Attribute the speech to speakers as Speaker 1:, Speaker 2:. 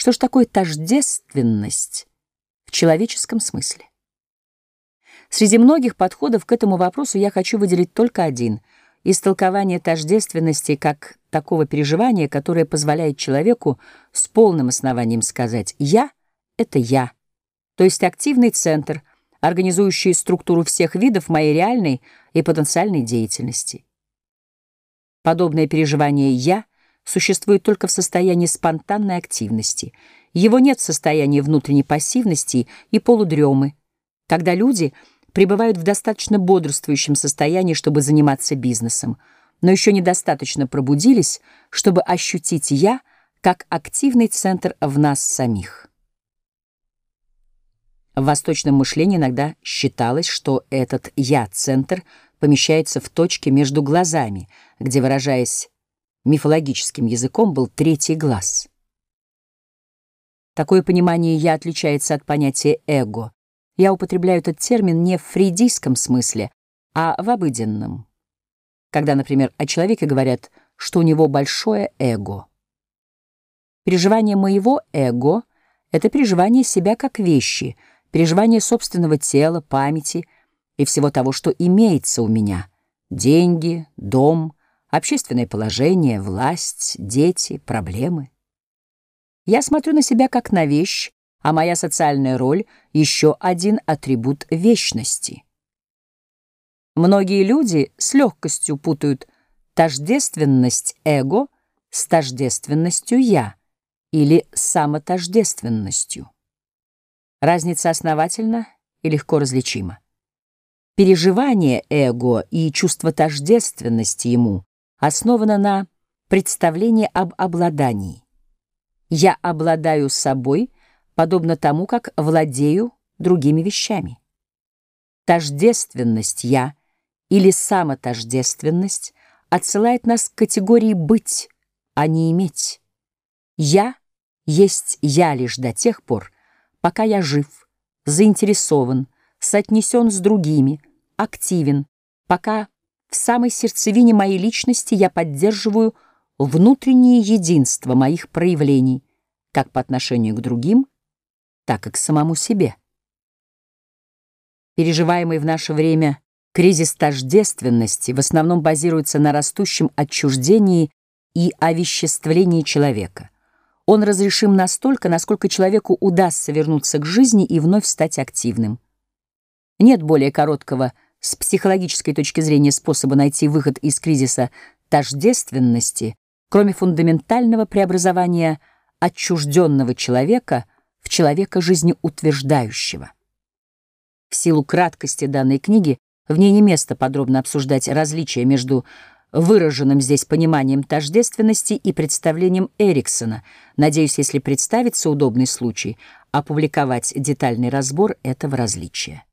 Speaker 1: Что ж такое тождественность в человеческом смысле? Среди многих подходов к этому вопросу я хочу выделить только один — истолкование тождественности как такого переживания, которое позволяет человеку с полным основанием сказать «я» — это «я», то есть активный центр, организующий структуру всех видов моей реальной и потенциальной деятельности. Подобное переживание «я» существует только в состоянии спонтанной активности. Его нет в состоянии внутренней пассивности и полудремы, когда люди — пребывают в достаточно бодрствующем состоянии, чтобы заниматься бизнесом, но еще недостаточно пробудились, чтобы ощутить «я» как активный центр в нас самих. В восточном мышлении иногда считалось, что этот «я-центр» помещается в точке между глазами, где, выражаясь мифологическим языком, был третий глаз. Такое понимание «я» отличается от понятия «эго», я употребляю этот термин не в фрейдийском смысле, а в обыденном. Когда, например, о человеке говорят, что у него большое эго. Переживание моего эго — это переживание себя как вещи, переживание собственного тела, памяти и всего того, что имеется у меня. Деньги, дом, общественное положение, власть, дети, проблемы. Я смотрю на себя как на вещь, а моя социальная роль — еще один атрибут вечности. Многие люди с легкостью путают тождественность эго с тождественностью «я» или самотождественностью. Разница основательна и легко различима. Переживание эго и чувство тождественности ему основано на представлении об обладании. Я обладаю собой — подобно тому, как владею другими вещами. Тождественность «я» или самотождественность отсылает нас к категории «быть», а не «иметь». «Я» есть «я» лишь до тех пор, пока я жив, заинтересован, соотнесен с другими, активен, пока в самой сердцевине моей личности я поддерживаю внутреннее единство моих проявлений, как по отношению к другим, так и к самому себе. Переживаемый в наше время кризис тождественности в основном базируется на растущем отчуждении и овеществлении человека. Он разрешим настолько, насколько человеку удастся вернуться к жизни и вновь стать активным. Нет более короткого с психологической точки зрения способа найти выход из кризиса тождественности, кроме фундаментального преобразования отчужденного человека в человека жизнеутверждающего. В силу краткости данной книги в ней не место подробно обсуждать различия между выраженным здесь пониманием тождественности и представлением Эриксона. Надеюсь, если представится удобный случай, опубликовать детальный разбор этого различия.